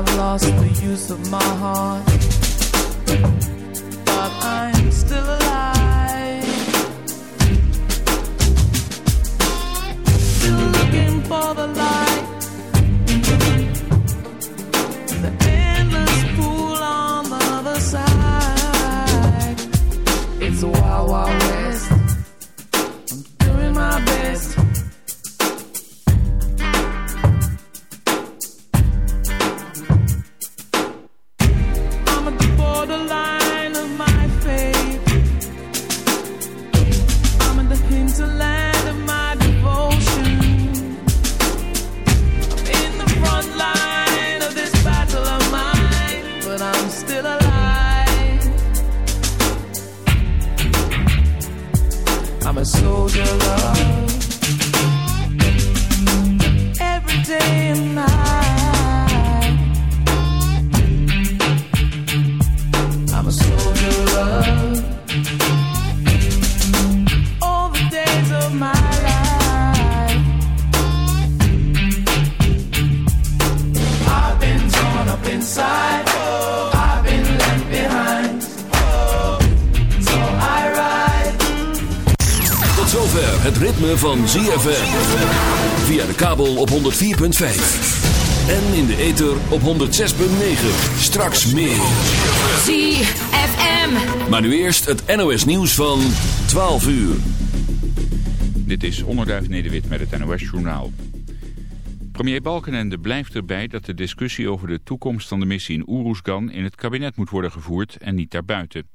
I've lost the use of my heart. But I'm still alive. Still looking for the light. The endless pool on the other side. It's a wild, wild van ZFM. Via de kabel op 104.5. En in de ether op 106.9. Straks meer. ZFM. Maar nu eerst het NOS nieuws van 12 uur. Dit is Onderduif Nederwit met het NOS-journaal. Premier Balkenende blijft erbij dat de discussie over de toekomst van de missie in Oeroesgan in het kabinet moet worden gevoerd en niet daarbuiten.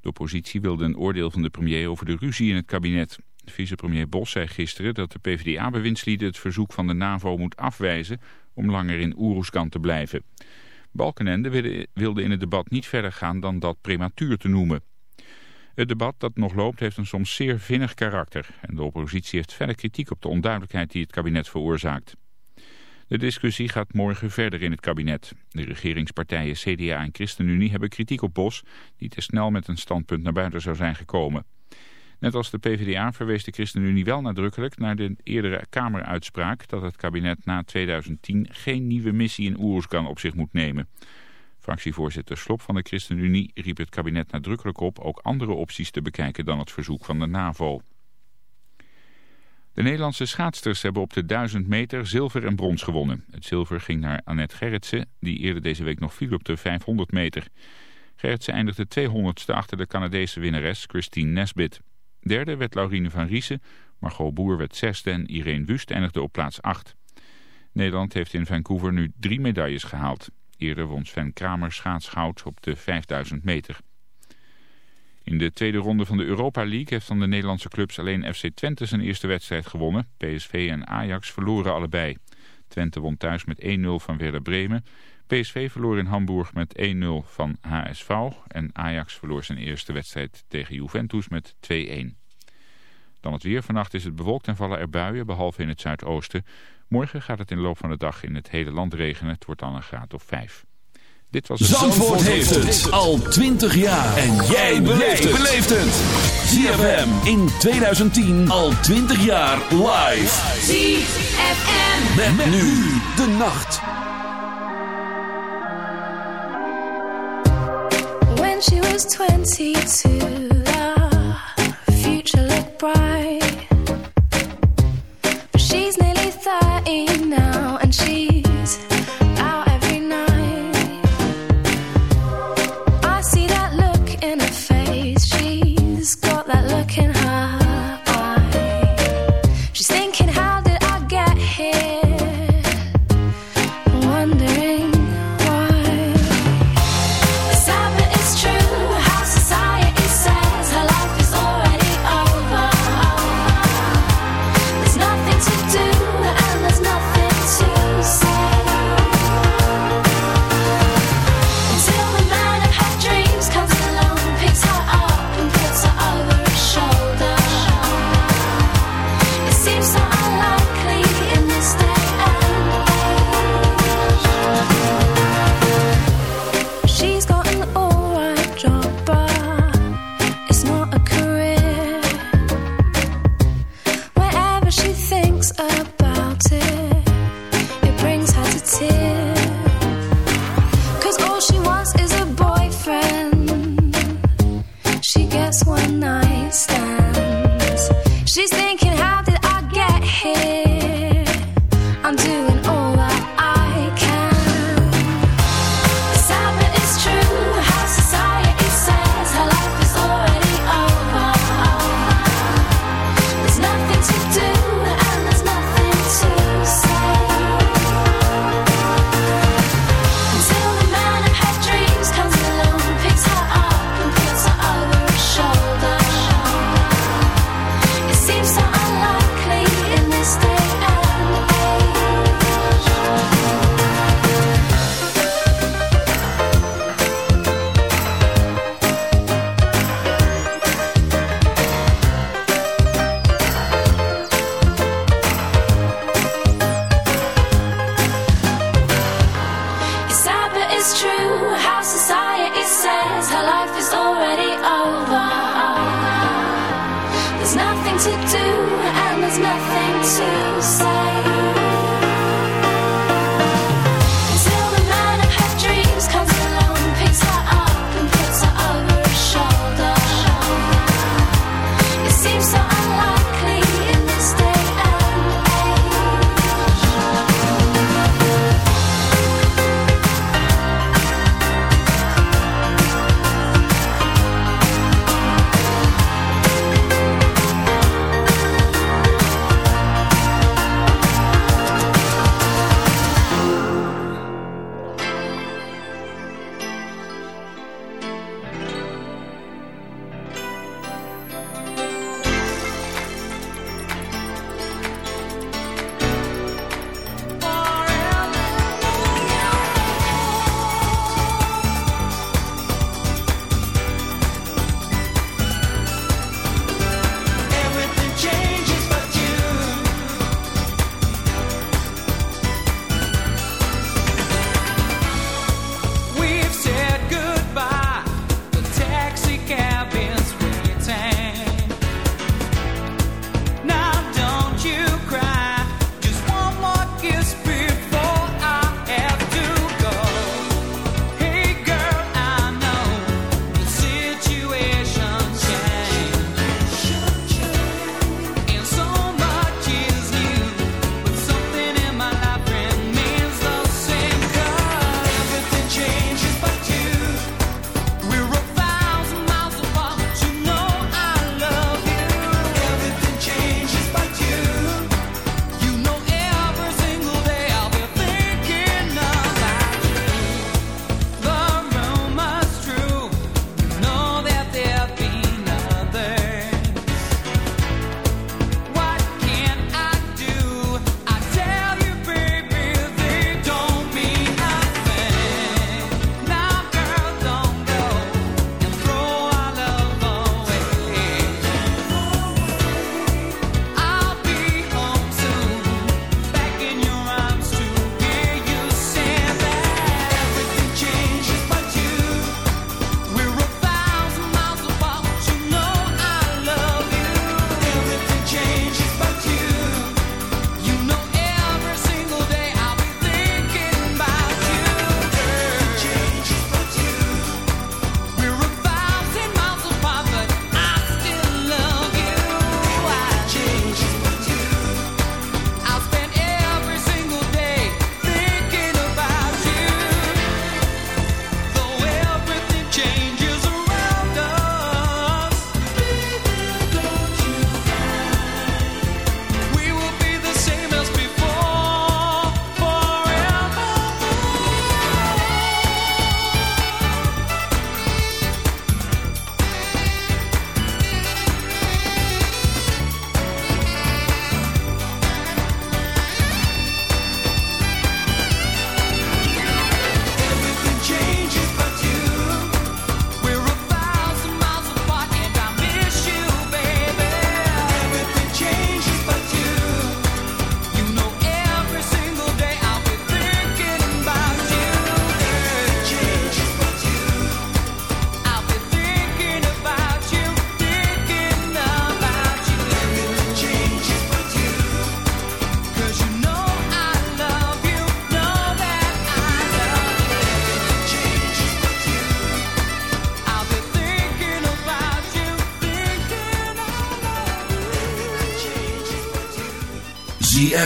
De oppositie wilde een oordeel van de premier over de ruzie in het kabinet. Vicepremier Bos zei gisteren dat de PvdA-bewindslieden het verzoek van de NAVO moet afwijzen om langer in Oeroesgan te blijven. Balkenende wilde in het debat niet verder gaan dan dat prematuur te noemen. Het debat dat nog loopt heeft een soms zeer vinnig karakter. En de oppositie heeft verder kritiek op de onduidelijkheid die het kabinet veroorzaakt. De discussie gaat morgen verder in het kabinet. De regeringspartijen CDA en ChristenUnie hebben kritiek op Bos... die te snel met een standpunt naar buiten zou zijn gekomen. Net als de PvdA verwees de ChristenUnie wel nadrukkelijk... naar de eerdere Kameruitspraak dat het kabinet na 2010... geen nieuwe missie in Oeruzgan op zich moet nemen. Fractievoorzitter Slop van de ChristenUnie riep het kabinet nadrukkelijk op... ook andere opties te bekijken dan het verzoek van de NAVO. De Nederlandse schaatsters hebben op de 1000 meter zilver en brons gewonnen. Het zilver ging naar Annette Gerritsen, die eerder deze week nog viel op de 500 meter. Gerritsen eindigde 200ste achter de Canadese winnares Christine Nesbit. Derde werd Laurine van Riesen, Margot Boer werd zesde en Irene Wust eindigde op plaats 8. Nederland heeft in Vancouver nu drie medailles gehaald. Eerder won Sven Kramer schaatsgoud op de 5000 meter. In de tweede ronde van de Europa League heeft van de Nederlandse clubs alleen FC Twente zijn eerste wedstrijd gewonnen. PSV en Ajax verloren allebei. Twente won thuis met 1-0 van Werder Bremen. PSV verloor in Hamburg met 1-0 van HSV. En Ajax verloor zijn eerste wedstrijd tegen Juventus met 2-1. Dan het weer. Vannacht is het bewolkt en vallen er buien, behalve in het zuidoosten. Morgen gaat het in de loop van de dag in het hele land regenen. Het wordt dan een graad of 5. Dit was het Zandvoort heeft het al 20 jaar. En jij beleeft het. ZFM in 2010 al 20 jaar live. ZFM. Met, nu de nacht. When she was 22, the future looked bright.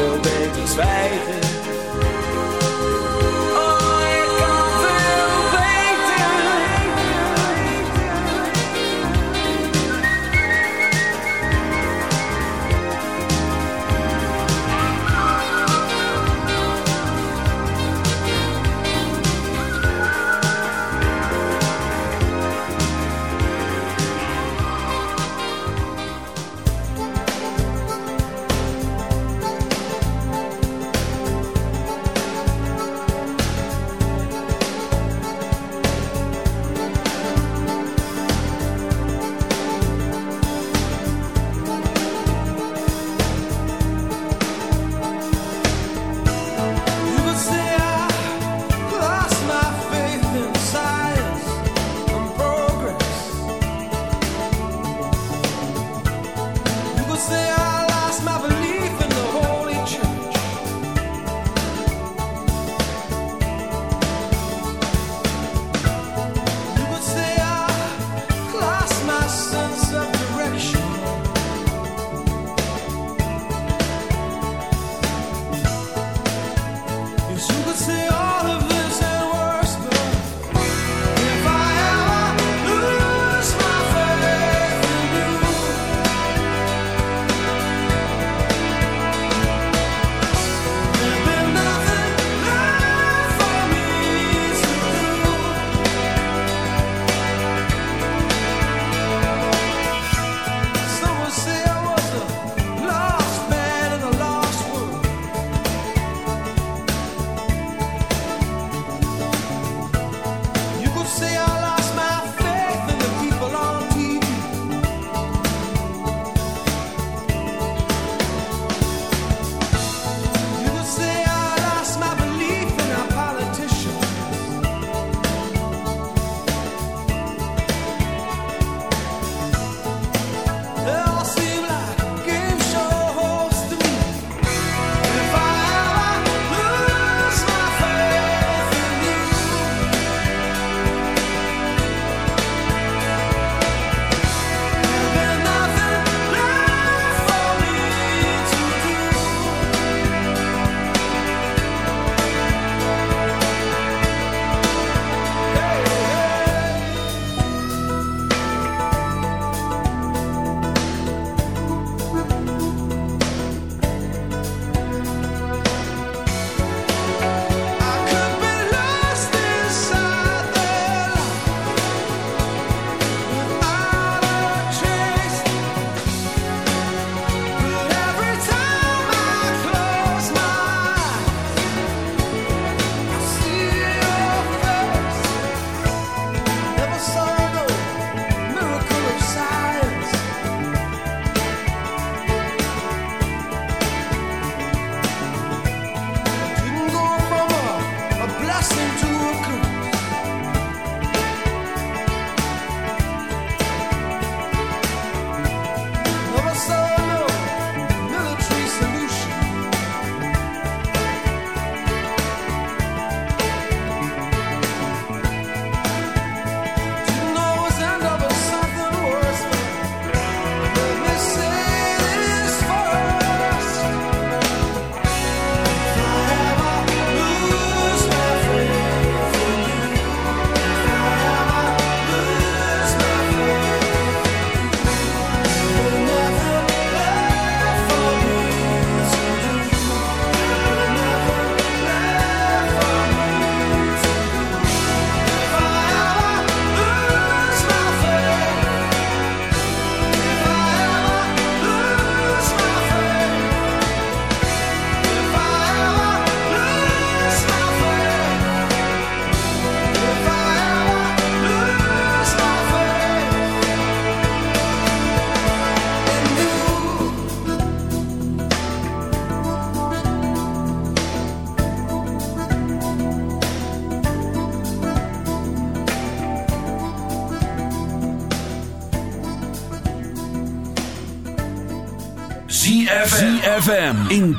veel beter zwijgen.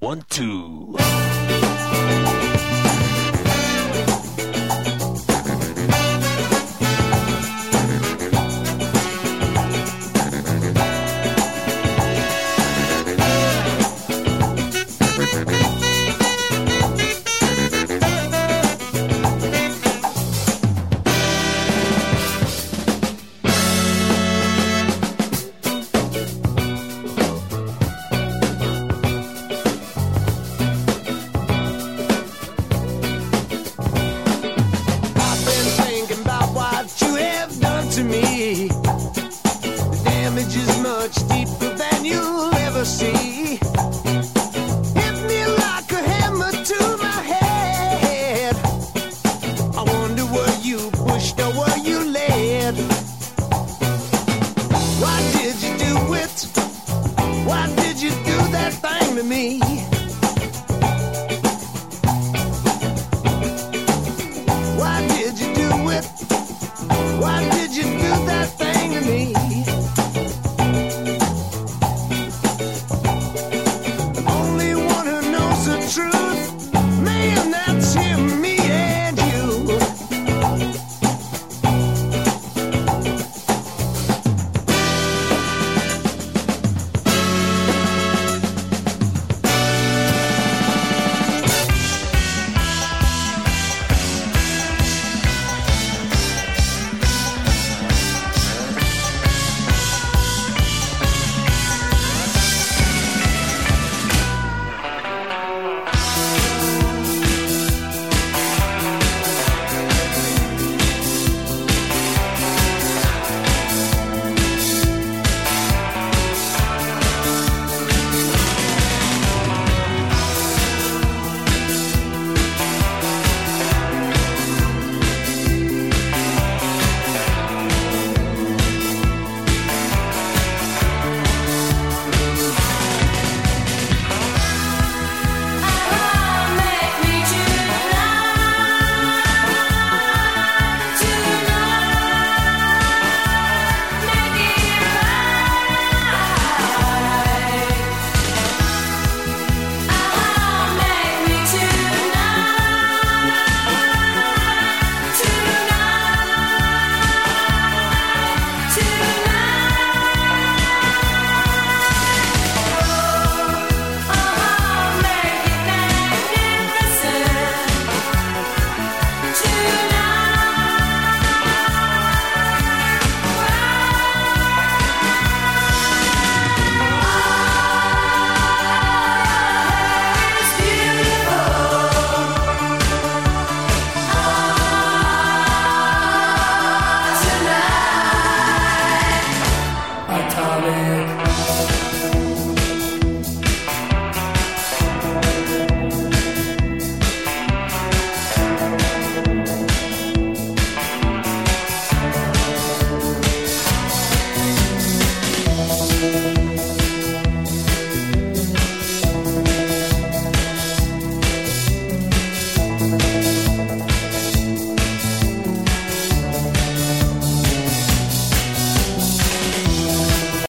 One, two.